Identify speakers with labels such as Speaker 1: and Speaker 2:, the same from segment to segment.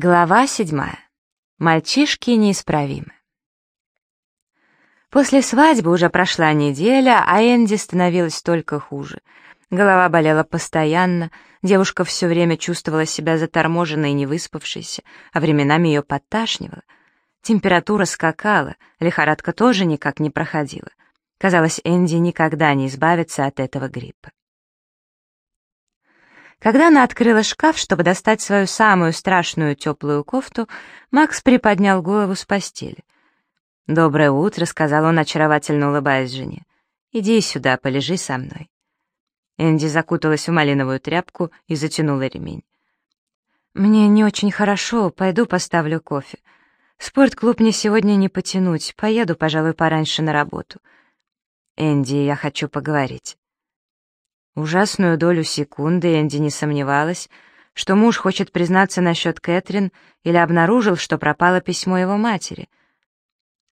Speaker 1: Глава седьмая. Мальчишки неисправимы. После свадьбы уже прошла неделя, а Энди становилось только хуже. Голова болела постоянно, девушка все время чувствовала себя заторможенной и невыспавшейся, а временами ее подташнивало. Температура скакала, лихорадка тоже никак не проходила. Казалось, Энди никогда не избавится от этого гриппа. Когда она открыла шкаф, чтобы достать свою самую страшную теплую кофту, Макс приподнял голову с постели. «Доброе утро», — сказал он, очаровательно улыбаясь жене. «Иди сюда, полежи со мной». Энди закуталась в малиновую тряпку и затянула ремень. «Мне не очень хорошо, пойду поставлю кофе. Спортклуб мне сегодня не потянуть, поеду, пожалуй, пораньше на работу». «Энди, я хочу поговорить». Ужасную долю секунды Энди не сомневалась, что муж хочет признаться насчет Кэтрин или обнаружил, что пропало письмо его матери.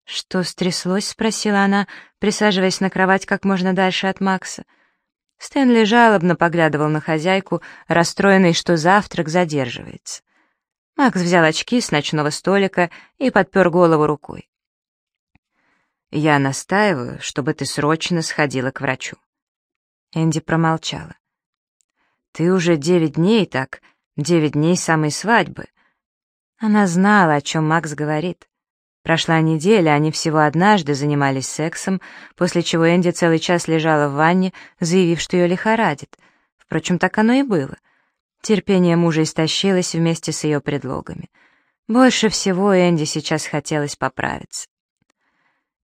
Speaker 1: «Что стряслось?» — спросила она, присаживаясь на кровать как можно дальше от Макса. Стэнли жалобно поглядывал на хозяйку, расстроенный, что завтрак задерживается. Макс взял очки с ночного столика и подпер голову рукой. «Я настаиваю, чтобы ты срочно сходила к врачу. Энди промолчала. «Ты уже девять дней так, девять дней самой свадьбы». Она знала, о чем Макс говорит. Прошла неделя, они всего однажды занимались сексом, после чего Энди целый час лежала в ванне, заявив, что ее лихорадит. Впрочем, так оно и было. Терпение мужа истощилось вместе с ее предлогами. Больше всего Энди сейчас хотелось поправиться.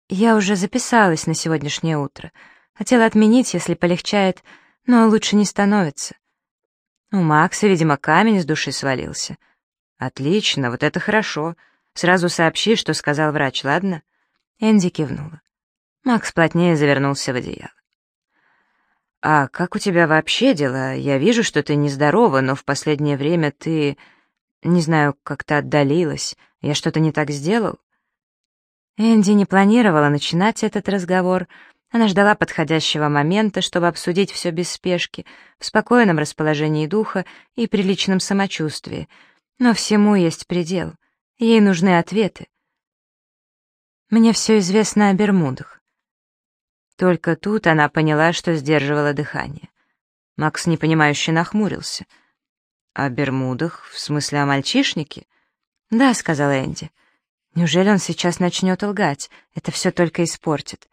Speaker 1: «Я уже записалась на сегодняшнее утро», Хотела отменить, если полегчает, но лучше не становится. У Макса, видимо, камень с души свалился. Отлично, вот это хорошо. Сразу сообщи, что сказал врач, ладно? Энди кивнула. Макс плотнее завернулся в одеяло. «А как у тебя вообще дела? Я вижу, что ты нездорова, но в последнее время ты... Не знаю, как-то отдалилась. Я что-то не так сделал?» Энди не планировала начинать этот разговор, она ждала подходящего момента, чтобы обсудить все без спешки, в спокойном расположении духа и приличном самочувствии. Но всему есть предел. Ей нужны ответы. Мне все известно о Бермудах. Только тут она поняла, что сдерживала дыхание. Макс непонимающе нахмурился. «О Бермудах? В смысле, о мальчишнике?» «Да», — сказала Энди. «Неужели он сейчас начнет лгать? Это все только испортит».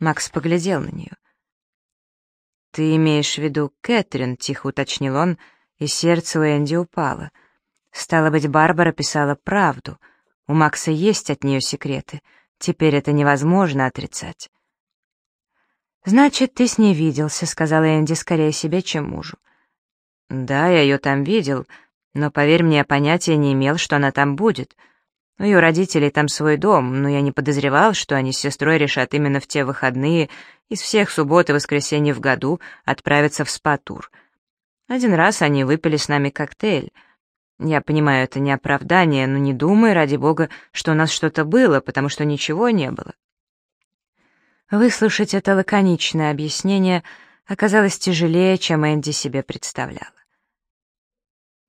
Speaker 1: Макс поглядел на нее. «Ты имеешь в виду Кэтрин?» — тихо уточнил он, и сердце у Энди упало. Стало быть, Барбара писала правду. У Макса есть от нее секреты. Теперь это невозможно отрицать. «Значит, ты с ней виделся», — сказала Энди скорее себе, чем мужу. «Да, я ее там видел, но, поверь мне, я понятия не имел, что она там будет. У ее родителей там свой дом, но я не подозревал, что они с сестрой решат именно в те выходные из всех суббот и воскресенье в году отправиться в спа-тур. Один раз они выпили с нами коктейль. Я понимаю, это не оправдание, но не думай, ради бога, что у нас что-то было, потому что ничего не было. Выслушать это лаконичное объяснение оказалось тяжелее, чем Энди себе представляла.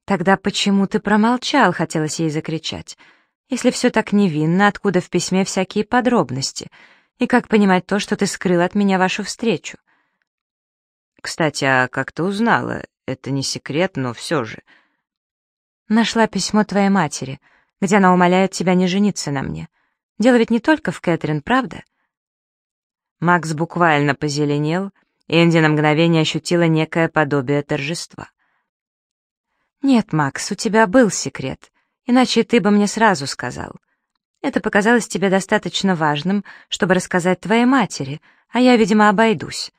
Speaker 1: «Тогда почему ты промолчал?» — хотелось ей закричать — если все так невинно, откуда в письме всякие подробности? И как понимать то, что ты скрыл от меня вашу встречу? Кстати, а как ты узнала? Это не секрет, но все же. Нашла письмо твоей матери, где она умоляет тебя не жениться на мне. Дело ведь не только в Кэтрин, правда? Макс буквально позеленел, и Энди на мгновение ощутила некое подобие торжества. «Нет, Макс, у тебя был секрет иначе ты бы мне сразу сказал. Это показалось тебе достаточно важным, чтобы рассказать твоей матери, а я, видимо, обойдусь».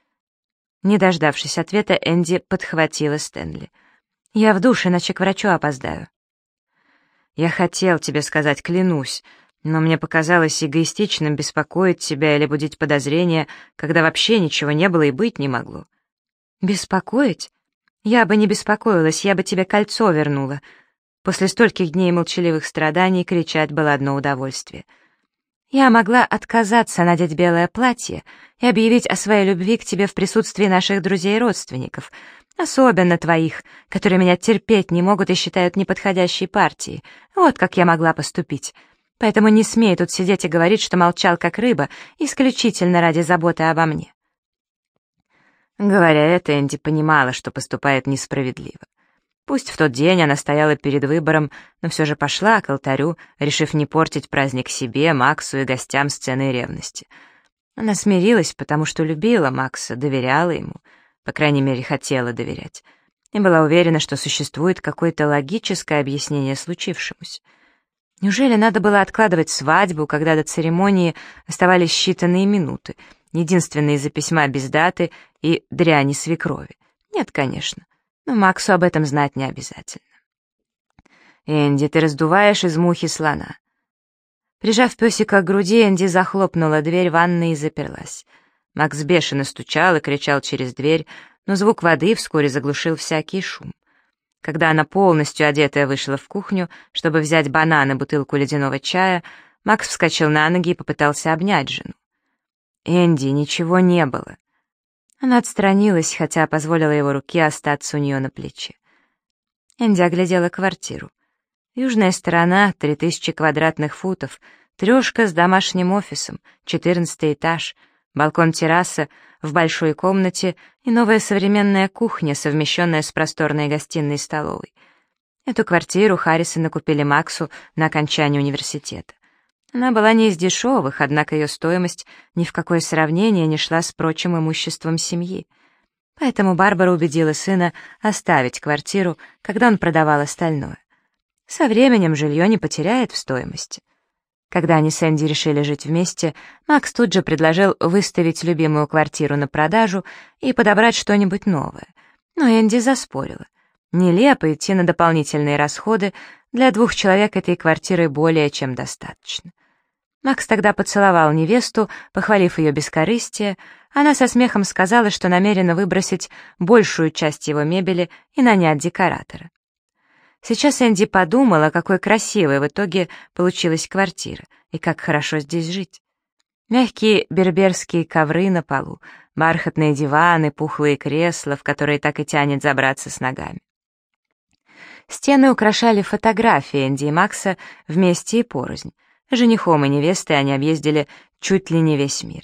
Speaker 1: Не дождавшись ответа, Энди подхватила Стэнли. «Я в душе, иначе к врачу опоздаю». «Я хотел тебе сказать, клянусь, но мне показалось эгоистичным беспокоить тебя или будить подозрения, когда вообще ничего не было и быть не могло». «Беспокоить? Я бы не беспокоилась, я бы тебе кольцо вернула», После стольких дней молчаливых страданий кричать было одно удовольствие. Я могла отказаться надеть белое платье и объявить о своей любви к тебе в присутствии наших друзей и родственников, Особенно твоих, которые меня терпеть не могут и считают неподходящей партией. Вот как я могла поступить. Поэтому не смей тут сидеть и говорить, что молчал как рыба, исключительно ради заботы обо мне». Говоря это, Энди понимала, что поступает несправедливо. Пусть в тот день она стояла перед выбором, но все же пошла к алтарю, решив не портить праздник себе, Максу и гостям сцены ревности. Она смирилась, потому что любила Макса, доверяла ему, по крайней мере, хотела доверять, и была уверена, что существует какое-то логическое объяснение случившемуся. Неужели надо было откладывать свадьбу, когда до церемонии оставались считанные минуты, единственные из-за письма без даты и дряни свекрови? Нет, конечно но Максу об этом знать не обязательно. «Энди, ты раздуваешь из мухи слона». Прижав песика к груди, Энди захлопнула дверь ванной и заперлась. Макс бешено стучал и кричал через дверь, но звук воды вскоре заглушил всякий шум. Когда она полностью одетая вышла в кухню, чтобы взять банан и бутылку ледяного чая, Макс вскочил на ноги и попытался обнять жену. «Энди, ничего не было. Она отстранилась, хотя позволила его руке остаться у нее на плече. Энди оглядела квартиру. Южная сторона, три тысячи квадратных футов, трешка с домашним офисом, четырнадцатый этаж, балкон-терраса в большой комнате и новая современная кухня, совмещенная с просторной гостиной и столовой. Эту квартиру Харрисона купили Максу на окончании университета. Она была не из дешевых, однако ее стоимость ни в какое сравнение не шла с прочим имуществом семьи. Поэтому Барбара убедила сына оставить квартиру, когда он продавал остальное. Со временем жилье не потеряет в стоимости. Когда они с Энди решили жить вместе, Макс тут же предложил выставить любимую квартиру на продажу и подобрать что-нибудь новое. Но Энди заспорила. Нелепо идти на дополнительные расходы, для двух человек этой квартиры более чем достаточно. Макс тогда поцеловал невесту, похвалив ее бескорыстие, она со смехом сказала, что намерена выбросить большую часть его мебели и нанять декоратора. Сейчас Энди подумала, какой красивой в итоге получилась квартира и как хорошо здесь жить. Мягкие берберские ковры на полу, бархатные диваны, пухлые кресла, в которые так и тянет забраться с ногами. Стены украшали фотографии Энди и Макса вместе и порознь. Женихом и невестой они объездили чуть ли не весь мир.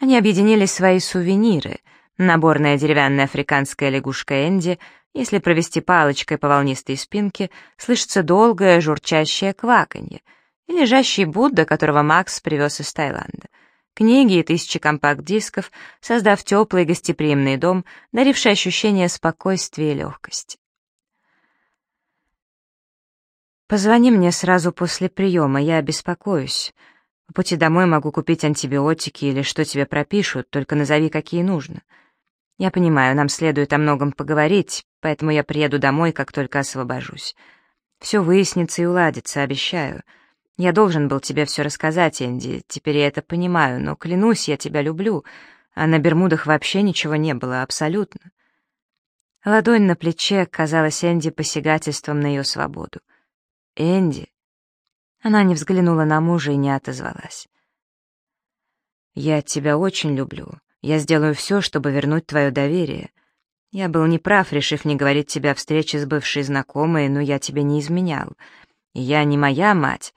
Speaker 1: Они объединили свои сувениры. Наборная деревянная африканская лягушка Энди, если провести палочкой по волнистой спинке, слышится долгое журчащее кваканье, и лежащий Будда, которого Макс привез из Таиланда. Книги и тысячи компакт-дисков, создав теплый гостеприимный дом, даривший ощущение спокойствия и легкости. Позвони мне сразу после приема, я беспокоюсь. По пути домой могу купить антибиотики или что тебе пропишут, только назови, какие нужно. Я понимаю, нам следует о многом поговорить, поэтому я приеду домой, как только освобожусь. Все выяснится и уладится, обещаю. Я должен был тебе все рассказать, Энди, теперь я это понимаю, но клянусь, я тебя люблю, а на Бермудах вообще ничего не было, абсолютно. Ладонь на плече казалась Энди посягательством на ее свободу. Энди. Она не взглянула на мужа и не отозвалась. «Я тебя очень люблю. Я сделаю все, чтобы вернуть твое доверие. Я был неправ, решив не говорить тебе о встрече с бывшей знакомой, но я тебе не изменял. И я не моя мать.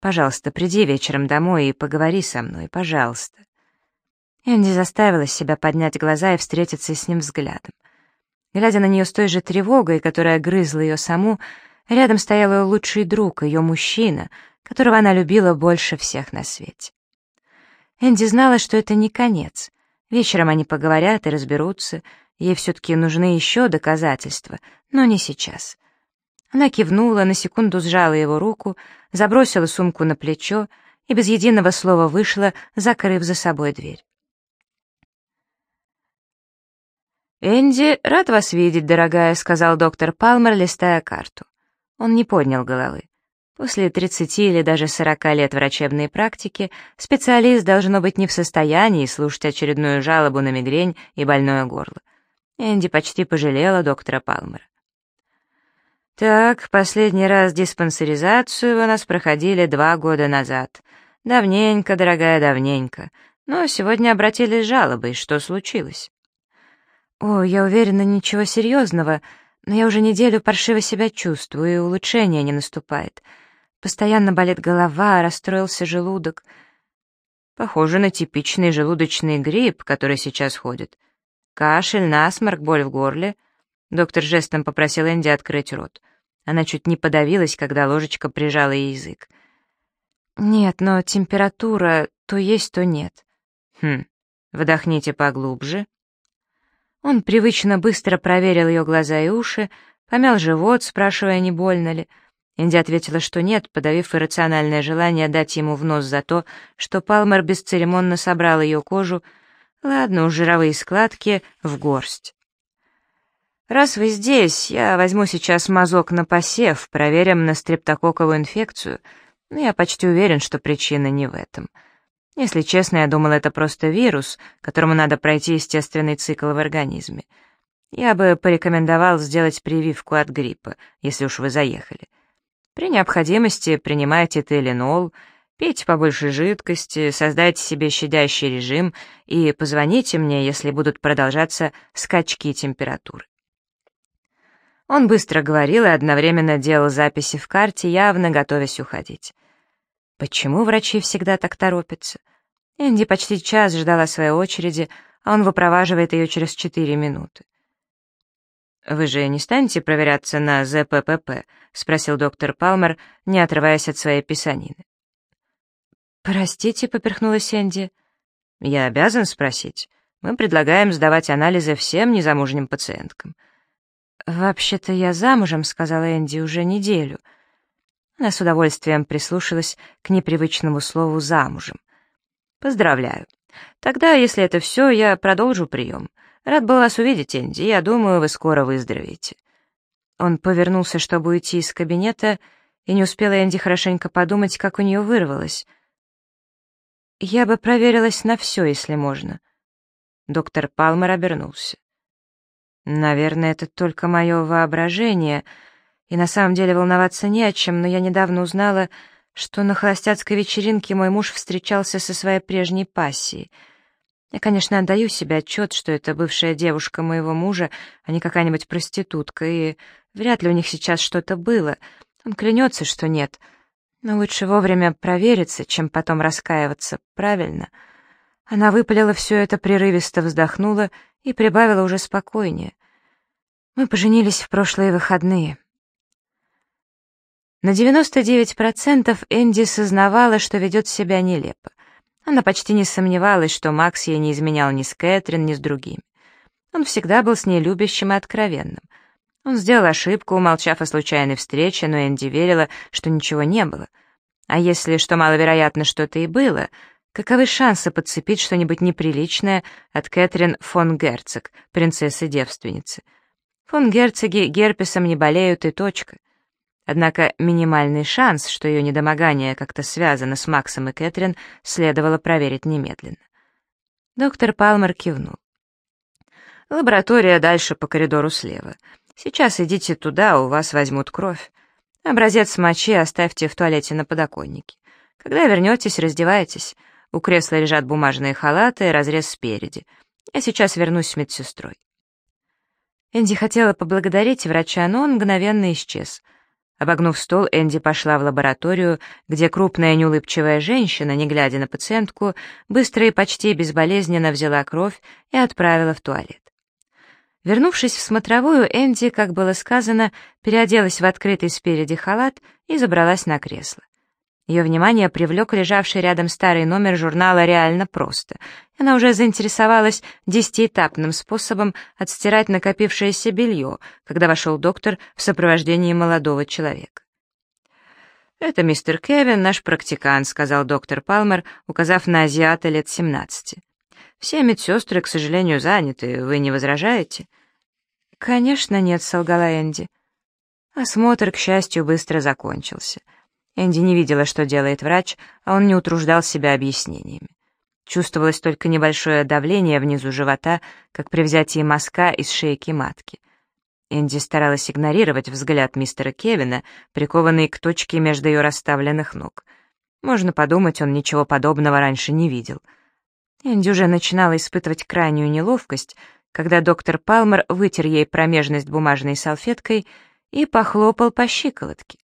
Speaker 1: Пожалуйста, приди вечером домой и поговори со мной, пожалуйста». Энди заставила себя поднять глаза и встретиться с ним взглядом. Глядя на нее с той же тревогой, которая грызла ее саму, Рядом стоял ее лучший друг, ее мужчина, которого она любила больше всех на свете. Энди знала, что это не конец. Вечером они поговорят и разберутся, ей все-таки нужны еще доказательства, но не сейчас. Она кивнула, на секунду сжала его руку, забросила сумку на плечо и без единого слова вышла, закрыв за собой дверь. «Энди, рад вас видеть, дорогая», — сказал доктор Палмер, листая карту. Он не поднял головы. После 30 или даже 40 лет врачебной практики специалист должно быть не в состоянии слушать очередную жалобу на мигрень и больное горло. Энди почти пожалела доктора Палмера. «Так, последний раз диспансеризацию у нас проходили два года назад. Давненько, дорогая, давненько. Но сегодня обратились с жалобой, что случилось?» «О, я уверена, ничего серьезного, но я уже неделю паршиво себя чувствую, и улучшения не наступает. Постоянно болит голова, расстроился желудок. Похоже на типичный желудочный грипп, который сейчас ходит. Кашель, насморк, боль в горле. Доктор жестом попросил Энди открыть рот. Она чуть не подавилась, когда ложечка прижала ей язык. «Нет, но температура то есть, то нет». «Хм, вдохните поглубже». Он привычно быстро проверил ее глаза и уши, помял живот, спрашивая, не больно ли. Энди ответила, что нет, подавив иррациональное желание дать ему в нос за то, что Палмер бесцеремонно собрал ее кожу, ладно, уж жировые складки, в горсть. «Раз вы здесь, я возьму сейчас мазок на посев, проверим на стрептококковую инфекцию, но я почти уверен, что причина не в этом». Если честно, я думал, это просто вирус, которому надо пройти естественный цикл в организме. Я бы порекомендовал сделать прививку от гриппа, если уж вы заехали. При необходимости принимайте теленол, пейте побольше жидкости, создайте себе щадящий режим и позвоните мне, если будут продолжаться скачки температуры. Он быстро говорил и одновременно делал записи в карте, явно готовясь уходить. Почему врачи всегда так торопятся? Энди почти час ждала своей очереди, а он выпроваживает ее через четыре минуты. «Вы же не станете проверяться на ЗППП?» — спросил доктор Палмер, не отрываясь от своей писанины. «Простите», — поперхнулась Энди. «Я обязан спросить. Мы предлагаем сдавать анализы всем незамужним пациенткам». «Вообще-то я замужем», — сказала Энди, — «уже неделю». Она с удовольствием прислушалась к непривычному слову «замужем». «Поздравляю. Тогда, если это все, я продолжу прием. Рад был вас увидеть, Энди. Я думаю, вы скоро выздоровеете». Он повернулся, чтобы уйти из кабинета, и не успела Энди хорошенько подумать, как у нее вырвалось. «Я бы проверилась на все, если можно». Доктор Палмер обернулся. «Наверное, это только мое воображение», и на самом деле волноваться не о чем, но я недавно узнала, что на холостяцкой вечеринке мой муж встречался со своей прежней пассией. Я, конечно, отдаю себе отчет, что это бывшая девушка моего мужа, а не какая-нибудь проститутка, и вряд ли у них сейчас что-то было. Он клянется, что нет. Но лучше вовремя провериться, чем потом раскаиваться, правильно? Она выпалила все это, прерывисто вздохнула и прибавила уже спокойнее. Мы поженились в прошлые выходные. На 99% Энди сознавала, что ведет себя нелепо. Она почти не сомневалась, что Макс ей не изменял ни с Кэтрин, ни с другими. Он всегда был с ней любящим и откровенным. Он сделал ошибку, умолчав о случайной встрече, но Энди верила, что ничего не было. А если, что маловероятно, что-то и было, каковы шансы подцепить что-нибудь неприличное от Кэтрин фон Герцог, принцессы-девственницы? Фон Герцоги герпесом не болеют и точка. Однако минимальный шанс, что ее недомогание как-то связано с Максом и Кэтрин, следовало проверить немедленно. Доктор Палмер кивнул. «Лаборатория дальше по коридору слева. Сейчас идите туда, у вас возьмут кровь. Образец мочи оставьте в туалете на подоконнике. Когда вернетесь, раздевайтесь. У кресла лежат бумажные халаты и разрез спереди. Я сейчас вернусь с медсестрой». Энди хотела поблагодарить врача, но он мгновенно исчез — Обогнув стол, Энди пошла в лабораторию, где крупная неулыбчивая женщина, не глядя на пациентку, быстро и почти безболезненно взяла кровь и отправила в туалет. Вернувшись в смотровую, Энди, как было сказано, переоделась в открытый спереди халат и забралась на кресло. Ее внимание привлек лежавший рядом старый номер журнала «Реально просто». Она уже заинтересовалась десятиэтапным способом отстирать накопившееся белье, когда вошел доктор в сопровождении молодого человека. «Это мистер Кевин, наш практикант», — сказал доктор Палмер, указав на азиата лет 17. «Все медсестры, к сожалению, заняты. Вы не возражаете?» «Конечно нет», — солгала Энди. Осмотр, к счастью, быстро закончился. Энди не видела, что делает врач, а он не утруждал себя объяснениями. Чувствовалось только небольшое давление внизу живота, как при взятии мазка из шейки матки. Энди старалась игнорировать взгляд мистера Кевина, прикованный к точке между ее расставленных ног. Можно подумать, он ничего подобного раньше не видел. Энди уже начинала испытывать крайнюю неловкость, когда доктор Палмер вытер ей промежность бумажной салфеткой и похлопал по щиколотке.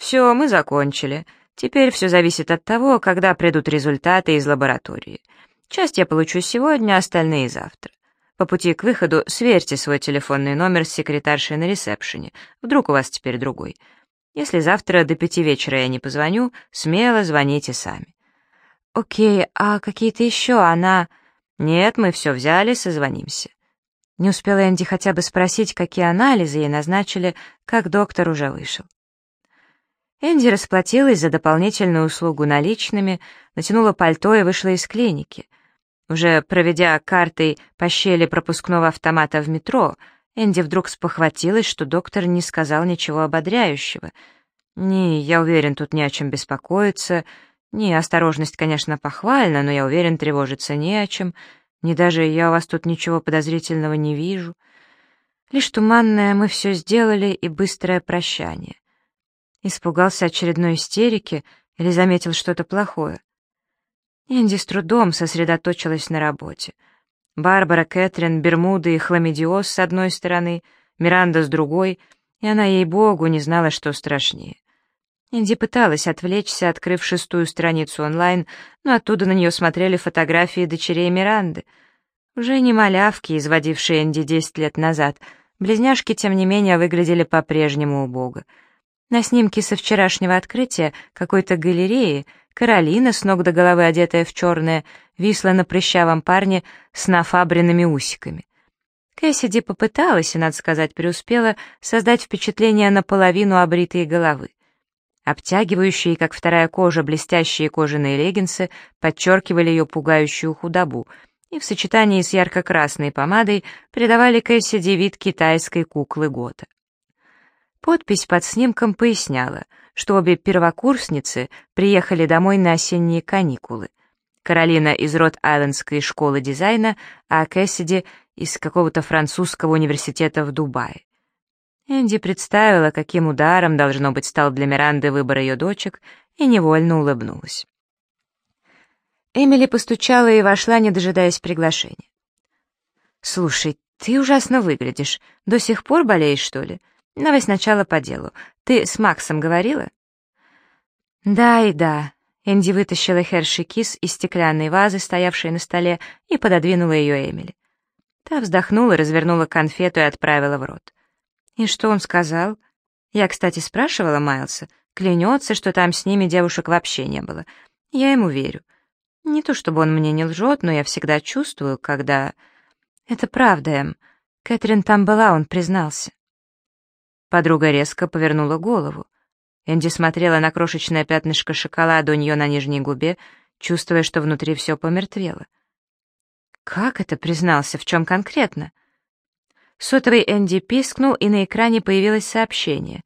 Speaker 1: «Все, мы закончили. Теперь все зависит от того, когда придут результаты из лаборатории. Часть я получу сегодня, остальные завтра. По пути к выходу сверьте свой телефонный номер с секретаршей на ресепшене. Вдруг у вас теперь другой. Если завтра до пяти вечера я не позвоню, смело звоните сами. Окей, а какие-то еще она... Нет, мы все взяли, созвонимся. Не успела Энди хотя бы спросить, какие анализы ей назначили, как доктор уже вышел. Энди расплатилась за дополнительную услугу наличными, натянула пальто и вышла из клиники. Уже проведя картой по щели пропускного автомата в метро, Энди вдруг спохватилась, что доктор не сказал ничего ободряющего. «Не, я уверен, тут не о чем беспокоиться. Не, осторожность, конечно, похвальна, но я уверен, тревожиться не о чем. Не даже я у вас тут ничего подозрительного не вижу. Лишь туманное мы все сделали и быстрое прощание». Испугался очередной истерики или заметил что-то плохое. Энди с трудом сосредоточилась на работе. Барбара, Кэтрин, Бермуды и Хламидиоз с одной стороны, Миранда с другой, и она, ей-богу, не знала, что страшнее. Энди пыталась отвлечься, открыв шестую страницу онлайн, но оттуда на нее смотрели фотографии дочерей Миранды. Уже не малявки, изводившие Энди десять лет назад, близняшки, тем не менее, выглядели по-прежнему убого. На снимке со вчерашнего открытия какой-то галереи — Каролина, с ног до головы одетая в черное, висла на прыщавом парне с нафабренными усиками. Кэссиди попыталась, и, надо сказать, преуспела, создать впечатление наполовину обритой головы. Обтягивающие, как вторая кожа, блестящие кожаные леггинсы подчеркивали ее пугающую худобу и в сочетании с ярко-красной помадой придавали Кэссиди вид китайской куклы Гота. Подпись под снимком поясняла — что обе первокурсницы приехали домой на осенние каникулы. Каролина из Рот-Айлендской школы дизайна, а Кэссиди из какого-то французского университета в Дубае. Энди представила, каким ударом, должно быть, стал для Миранды выбор ее дочек, и невольно улыбнулась. Эмили постучала и вошла, не дожидаясь приглашения. «Слушай, ты ужасно выглядишь. До сих пор болеешь, что ли? Давай сначала по делу. Ты с Максом говорила?» «Да и да». Энди вытащила Херши Кис из стеклянной вазы, стоявшей на столе, и пододвинула ее Эмили. Та вздохнула, развернула конфету и отправила в рот. «И что он сказал?» Я, кстати, спрашивала Майлса. Клянется, что там с ними девушек вообще не было. Я ему верю. Не то чтобы он мне не лжет, но я всегда чувствую, когда... Это правда, Эм. Кэтрин там была, он признался. Подруга резко повернула голову. Энди смотрела на крошечное пятнышко шоколада у нее на нижней губе, чувствуя, что внутри все помертвело. «Как это признался? В чем конкретно?» Сотовый Энди пискнул, и на экране появилось сообщение.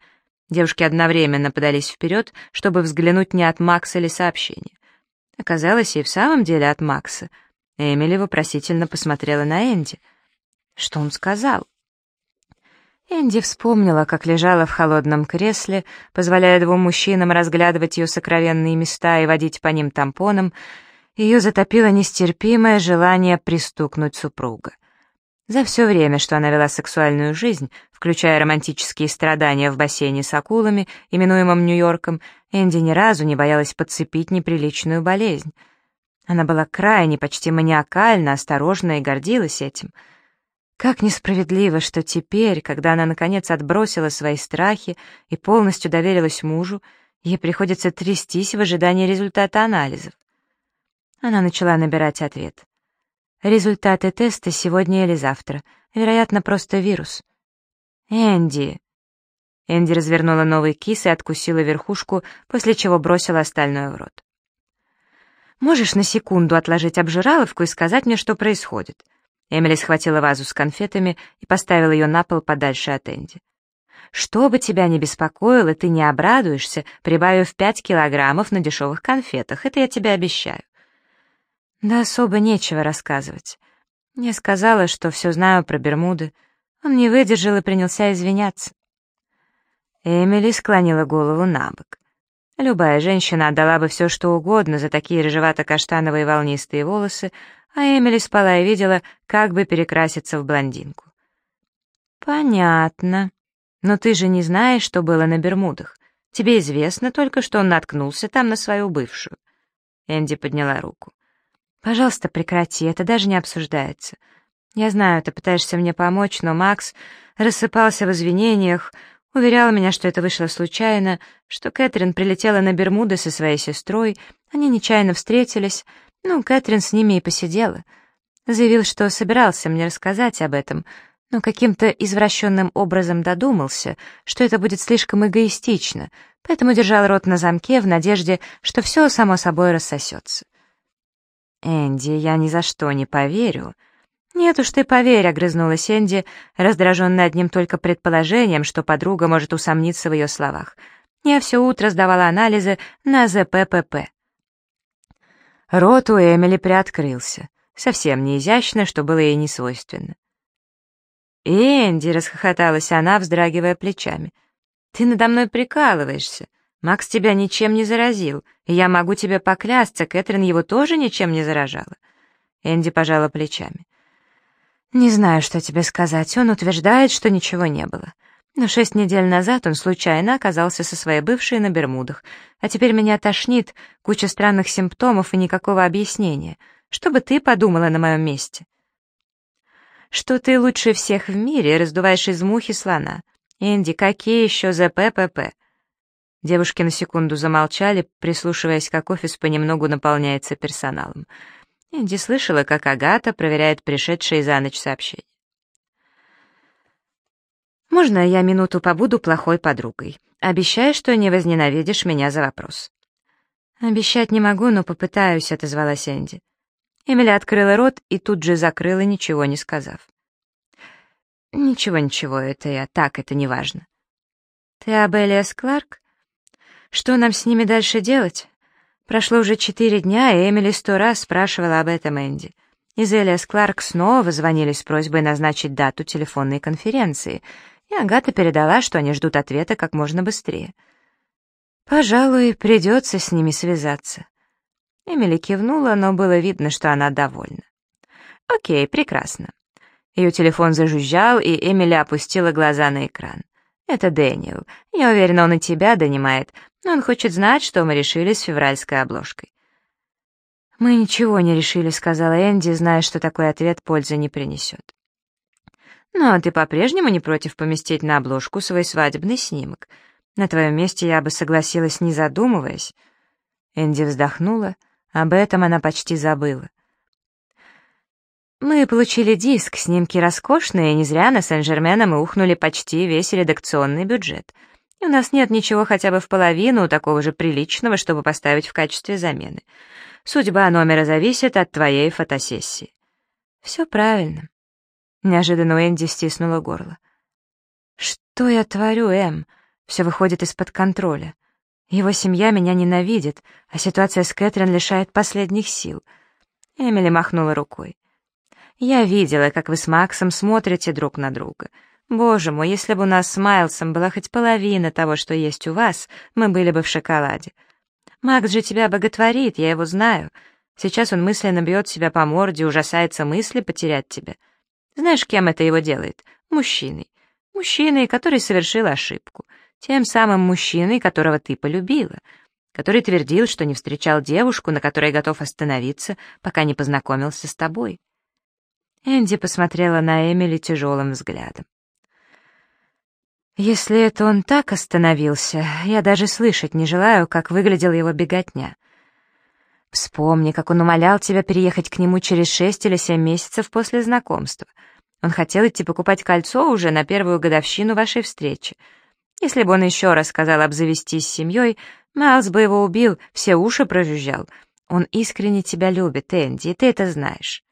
Speaker 1: Девушки одновременно подались вперед, чтобы взглянуть, не от Макса ли сообщение. Оказалось, и в самом деле от Макса. Эмили вопросительно посмотрела на Энди. Что он сказал? Энди вспомнила, как лежала в холодном кресле, позволяя двум мужчинам разглядывать ее сокровенные места и водить по ним тампоном, ее затопило нестерпимое желание пристукнуть супруга. За все время, что она вела сексуальную жизнь, включая романтические страдания в бассейне с акулами, именуемом Нью-Йорком, Энди ни разу не боялась подцепить неприличную болезнь. Она была крайне, почти маниакально осторожна и гордилась этим — как несправедливо, что теперь, когда она наконец отбросила свои страхи и полностью доверилась мужу, ей приходится трястись в ожидании результата анализов. Она начала набирать ответ. Результаты теста сегодня или завтра. Вероятно, просто вирус. «Энди!» Энди развернула новый кис и откусила верхушку, после чего бросила остальное в рот. «Можешь на секунду отложить обжираловку и сказать мне, что происходит?» Эмили схватила вазу с конфетами и поставила ее на пол подальше от Энди. «Что бы тебя ни беспокоило, ты не обрадуешься, прибавив пять килограммов на дешевых конфетах, это я тебе обещаю». Да особо нечего рассказывать. Я сказала, что все знаю про Бермуды. Он не выдержал и принялся извиняться. Эмили склонила голову на бок. Любая женщина отдала бы все, что угодно за такие рыжевато-каштановые волнистые волосы, а Эмили спала и видела, как бы перекраситься в блондинку. «Понятно. Но ты же не знаешь, что было на Бермудах. Тебе известно только, что он наткнулся там на свою бывшую». Энди подняла руку. «Пожалуйста, прекрати, это даже не обсуждается. Я знаю, ты пытаешься мне помочь, но Макс рассыпался в извинениях, уверял меня, что это вышло случайно, что Кэтрин прилетела на Бермуды со своей сестрой, они нечаянно встретились, ну, Кэтрин с ними и посидела. Заявил, что собирался мне рассказать об этом, но каким-то извращенным образом додумался, что это будет слишком эгоистично, поэтому держал рот на замке в надежде, что все само собой рассосется. «Энди, я ни за что не поверю». «Нет уж ты поверь», — огрызнулась Энди, раздраженная одним только предположением, что подруга может усомниться в ее словах. Я все утро сдавала анализы на ЗППП. Рот у Эмили приоткрылся, совсем не изящно, что было ей не свойственно. «Энди!» — расхохоталась она, вздрагивая плечами. «Ты надо мной прикалываешься. Макс тебя ничем не заразил, и я могу тебе поклясться, Кэтрин его тоже ничем не заражала». Энди пожала плечами. «Не знаю, что тебе сказать. Он утверждает, что ничего не было. Но шесть недель назад он случайно оказался со своей бывшей на Бермудах, а теперь меня тошнит, куча странных симптомов и никакого объяснения. Что бы ты подумала на моем месте?» «Что ты лучше всех в мире раздуваешь из мухи слона. Энди, какие еще ЗППП?» Девушки на секунду замолчали, прислушиваясь, как офис понемногу наполняется персоналом. Энди слышала, как Агата проверяет пришедшие за ночь сообщения. «Можно я минуту побуду плохой подругой? Обещай, что не возненавидишь меня за вопрос». «Обещать не могу, но попытаюсь», — отозвалась Энди. Эмили открыла рот и тут же закрыла, ничего не сказав. «Ничего, ничего, это я так, это не важно». «Ты Абелиас Кларк?» Что нам с ними дальше делать? Прошло уже четыре дня, и Эмили сто раз спрашивала об этом Энди. Из Элиас Кларк снова звонили с просьбой назначить дату телефонной конференции, Агата передала, что они ждут ответа как можно быстрее. «Пожалуй, придется с ними связаться». Эмили кивнула, но было видно, что она довольна. «Окей, прекрасно». Ее телефон зажужжал, и Эмили опустила глаза на экран. «Это Дэниел. Я уверена, он и тебя донимает, но он хочет знать, что мы решили с февральской обложкой. «Мы ничего не решили», — сказала Энди, зная, что такой ответ пользы не принесет. «Но ты по-прежнему не против поместить на обложку свой свадебный снимок? На твоем месте я бы согласилась, не задумываясь». Энди вздохнула, об этом она почти забыла. «Мы получили диск, снимки роскошные, и не зря на Сен-Жермена мы ухнули почти весь редакционный бюджет» у нас нет ничего хотя бы в половину такого же приличного, чтобы поставить в качестве замены. Судьба номера зависит от твоей фотосессии. Все правильно. Неожиданно Энди стиснула горло. Что я творю, Эм? Все выходит из-под контроля. Его семья меня ненавидит, а ситуация с Кэтрин лишает последних сил. Эмили махнула рукой. Я видела, как вы с Максом смотрите друг на друга — Боже мой, если бы у нас с Майлсом была хоть половина того, что есть у вас, мы были бы в шоколаде. Макс же тебя боготворит, я его знаю. Сейчас он мысленно бьет себя по морде, ужасается мысли потерять тебя. Знаешь, кем это его делает? Мужчиной. Мужчиной, который совершил ошибку. Тем самым мужчиной, которого ты полюбила. Который твердил, что не встречал девушку, на которой готов остановиться, пока не познакомился с тобой. Энди посмотрела на Эмили тяжелым взглядом. Если это он так остановился, я даже слышать не желаю, как выглядела его беготня. Вспомни, как он умолял тебя переехать к нему через шесть или семь месяцев после знакомства. Он хотел идти покупать кольцо уже на первую годовщину вашей встречи. Если бы он еще раз сказал обзавестись семьей, Майлз бы его убил, все уши прожужжал. Он искренне тебя любит, Энди, и ты это знаешь.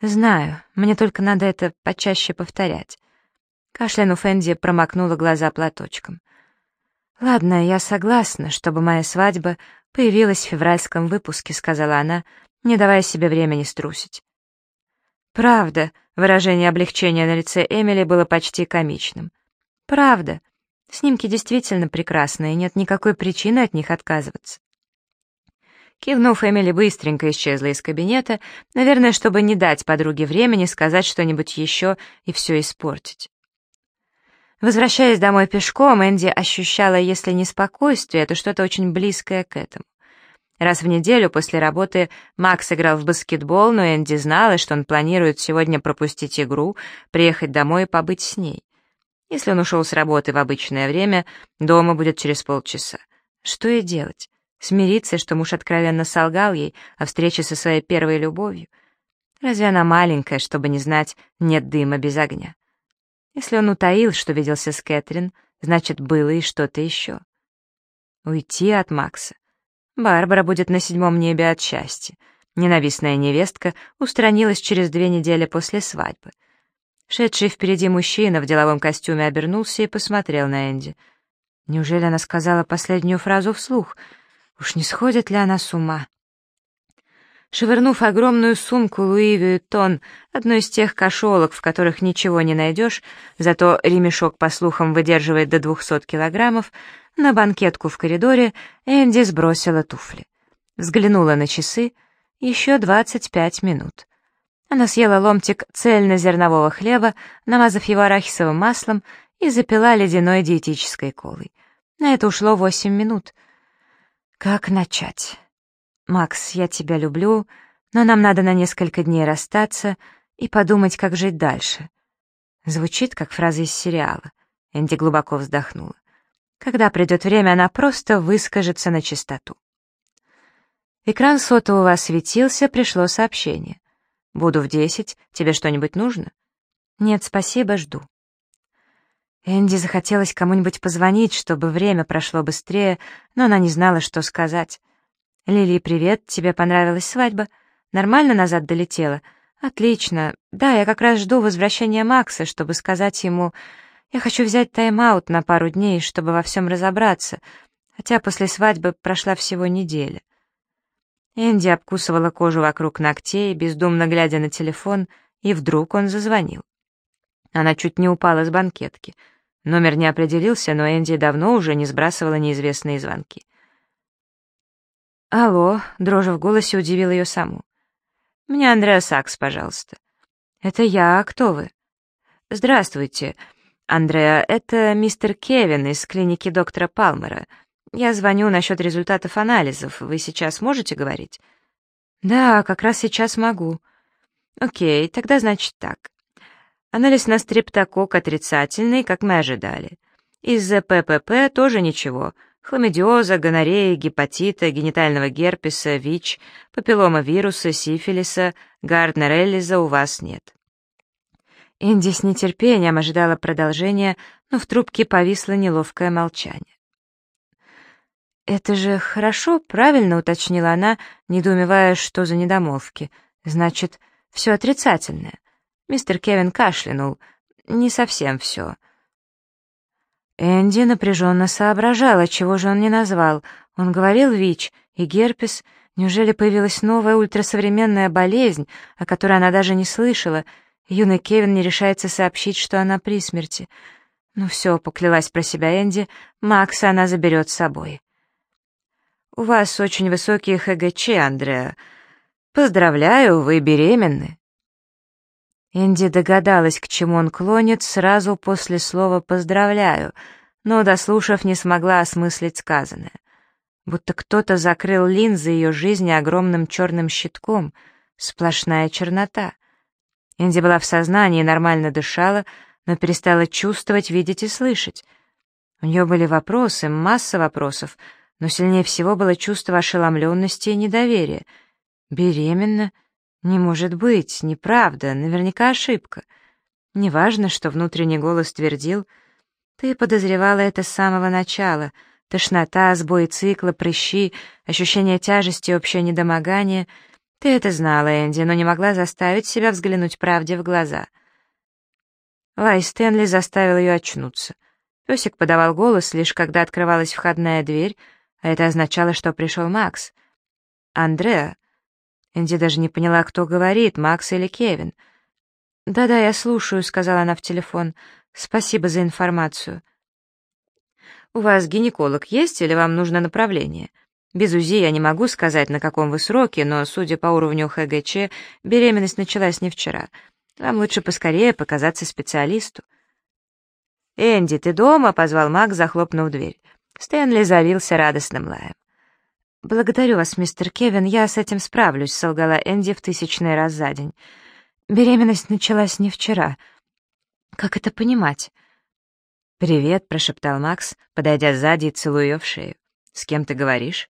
Speaker 1: Знаю, мне только надо это почаще повторять. Кашлянув, Энди промокнула глаза платочком. «Ладно, я согласна, чтобы моя свадьба появилась в февральском выпуске», — сказала она, не давая себе времени струсить. «Правда», — выражение облегчения на лице Эмили было почти комичным. «Правда. Снимки действительно прекрасные, нет никакой причины от них отказываться». Кивнув, Эмили быстренько исчезла из кабинета, наверное, чтобы не дать подруге времени сказать что-нибудь еще и все испортить. Возвращаясь домой пешком, Энди ощущала, если не спокойствие, то что-то очень близкое к этому. Раз в неделю после работы Макс играл в баскетбол, но Энди знала, что он планирует сегодня пропустить игру, приехать домой и побыть с ней. Если он ушел с работы в обычное время, дома будет через полчаса. Что ей делать? Смириться, что муж откровенно солгал ей о встрече со своей первой любовью? Разве она маленькая, чтобы не знать «нет дыма без огня»? Если он утаил, что виделся с Кэтрин, значит, было и что-то еще. Уйти от Макса. Барбара будет на седьмом небе от счастья. Ненавистная невестка устранилась через две недели после свадьбы. Шедший впереди мужчина в деловом костюме обернулся и посмотрел на Энди. Неужели она сказала последнюю фразу вслух? Уж не сходит ли она с ума? Швырнув огромную сумку Луи Вьюитон, одну из тех кошелок, в которых ничего не найдешь, зато ремешок, по слухам, выдерживает до 200 килограммов, на банкетку в коридоре Энди сбросила туфли. Взглянула на часы. Еще 25 минут. Она съела ломтик цельнозернового хлеба, намазав его арахисовым маслом, и запила ледяной диетической колой. На это ушло 8 минут. Как начать? «Макс, я тебя люблю, но нам надо на несколько дней расстаться и подумать, как жить дальше». Звучит, как фраза из сериала. Энди глубоко вздохнула. Когда придет время, она просто выскажется на чистоту. Экран сотового осветился, пришло сообщение. «Буду в десять. Тебе что-нибудь нужно?» «Нет, спасибо, жду». Энди захотелось кому-нибудь позвонить, чтобы время прошло быстрее, но она не знала, что сказать. «Лили, привет, тебе понравилась свадьба? Нормально назад долетела? Отлично. Да, я как раз жду возвращения Макса, чтобы сказать ему, я хочу взять тайм-аут на пару дней, чтобы во всем разобраться, хотя после свадьбы прошла всего неделя». Энди обкусывала кожу вокруг ногтей, бездумно глядя на телефон, и вдруг он зазвонил. Она чуть не упала с банкетки. Номер не определился, но Энди давно уже не сбрасывала неизвестные звонки. «Алло», — дрожа в голосе удивил ее саму. «Мне Андреа Сакс, пожалуйста». «Это я, а кто вы?» «Здравствуйте, Андреа, это мистер Кевин из клиники доктора Палмера. Я звоню насчет результатов анализов. Вы сейчас можете говорить?» «Да, как раз сейчас могу». «Окей, тогда значит так. Анализ на стрептокок отрицательный, как мы ожидали. Из-за ППП тоже ничего, хламидиоза, гонореи, гепатита, генитального герпеса, ВИЧ, папилломавируса, сифилиса, Гарднер-Эллиза у вас нет. Инди с нетерпением ожидала продолжения, но в трубке повисло неловкое молчание. «Это же хорошо, правильно?» — уточнила она, недоумевая, что за недомолвки. «Значит, все отрицательное». Мистер Кевин кашлянул. «Не совсем все. Энди напряженно соображала, чего же он не назвал. Он говорил ВИЧ и герпес. Неужели появилась новая ультрасовременная болезнь, о которой она даже не слышала? Юный Кевин не решается сообщить, что она при смерти. Ну все, поклялась про себя Энди, Макса она заберет с собой. «У вас очень высокий ХГЧ, Андреа. Поздравляю, вы беременны». Энди догадалась, к чему он клонит, сразу после слова «поздравляю», но, дослушав, не смогла осмыслить сказанное. Будто кто-то закрыл линзы ее жизни огромным черным щитком, сплошная чернота. Энди была в сознании нормально дышала, но перестала чувствовать, видеть и слышать. У нее были вопросы, масса вопросов, но сильнее всего было чувство ошеломленности и недоверия. Беременна? Не может быть, неправда, наверняка ошибка. Неважно, что внутренний голос твердил. Ты подозревала это с самого начала. Тошнота, сбой цикла, прыщи, ощущение тяжести, общее недомогание. Ты это знала, Энди, но не могла заставить себя взглянуть правде в глаза. Лай Стэнли заставил ее очнуться. Песик подавал голос, лишь когда открывалась входная дверь, а это означало, что пришел Макс. «Андреа, Энди даже не поняла, кто говорит, Макс или Кевин. «Да-да, я слушаю», — сказала она в телефон. «Спасибо за информацию». «У вас гинеколог есть или вам нужно направление?» Без УЗИ я не могу сказать, на каком вы сроке, но, судя по уровню ХГЧ, беременность началась не вчера. Вам лучше поскорее показаться специалисту». «Энди, ты дома?» — позвал Мак, захлопнув дверь. Стэнли залился радостным лаем. «Благодарю вас, мистер Кевин, я с этим справлюсь», — солгала Энди в тысячный раз за день. «Беременность началась не вчера. Как это понимать?» «Привет», — прошептал Макс, подойдя сзади и целуя ее в шею. «С кем ты говоришь?»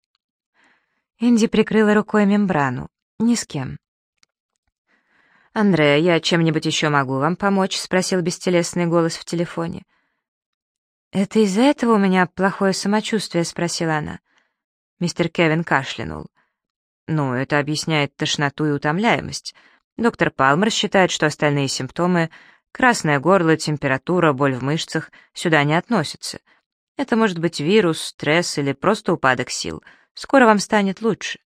Speaker 1: Энди прикрыла рукой мембрану. «Ни с кем». «Андреа, я чем-нибудь еще могу вам помочь?» — спросил бестелесный голос в телефоне. «Это из-за этого у меня плохое самочувствие?» — спросила она. Мистер Кевин кашлянул. «Ну, это объясняет тошноту и утомляемость. Доктор Палмер считает, что остальные симптомы — красное горло, температура, боль в мышцах — сюда не относятся. Это может быть вирус, стресс или просто упадок сил. Скоро вам станет лучше».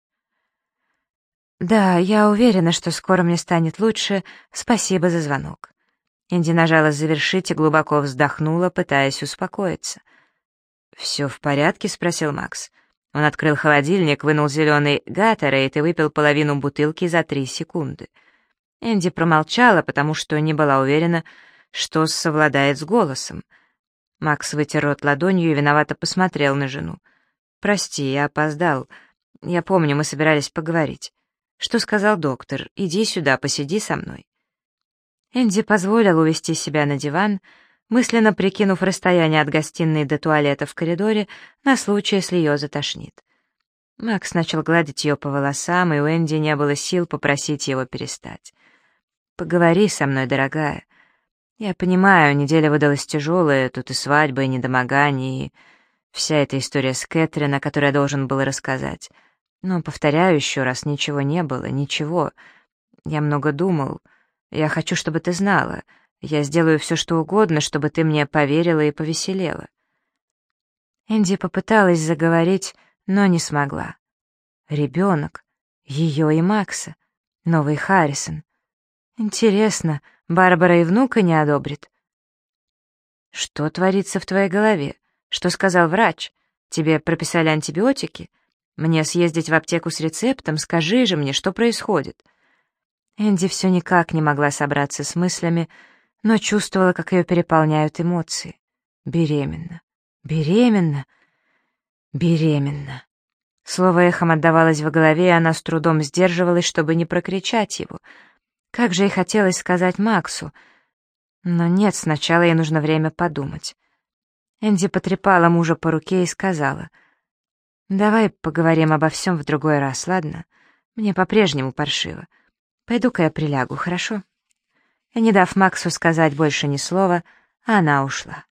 Speaker 1: «Да, я уверена, что скоро мне станет лучше. Спасибо за звонок». Инди нажала «Завершить» и глубоко вздохнула, пытаясь успокоиться. «Все в порядке?» — спросил Макс. Он открыл холодильник, вынул зеленый гаттерейд и выпил половину бутылки за три секунды. Энди промолчала, потому что не была уверена, что совладает с голосом. Макс вытер рот ладонью и виновато посмотрел на жену. «Прости, я опоздал. Я помню, мы собирались поговорить. Что сказал доктор? Иди сюда, посиди со мной». Энди позволил увести себя на диван, мысленно прикинув расстояние от гостиной до туалета в коридоре на случай, если ее затошнит. Макс начал гладить ее по волосам, и у Энди не было сил попросить его перестать. «Поговори со мной, дорогая. Я понимаю, неделя выдалась тяжелая, тут и свадьба, и недомогание, и вся эта история с Кэтрин, о которой я должен был рассказать. Но, повторяю еще раз, ничего не было, ничего. Я много думал». Я хочу, чтобы ты знала. Я сделаю все, что угодно, чтобы ты мне поверила и повеселела». Энди попыталась заговорить, но не смогла. Ребенок, ее и Макса, новый Харрисон. Интересно, Барбара и внука не одобрит? Что творится в твоей голове? Что сказал врач? Тебе прописали антибиотики? Мне съездить в аптеку с рецептом? Скажи же мне, что происходит?» Энди все никак не могла собраться с мыслями, но чувствовала, как ее переполняют эмоции. Беременна. Беременна. Беременна. Слово эхом отдавалось в голове, и она с трудом сдерживалась, чтобы не прокричать его. Как же ей хотелось сказать Максу. Но нет, сначала ей нужно время подумать. Энди потрепала мужа по руке и сказала, «Давай поговорим обо всем в другой раз, ладно? Мне по-прежнему паршиво. Пойду-ка я прилягу, хорошо?» Не дав Максу сказать больше ни слова, она ушла.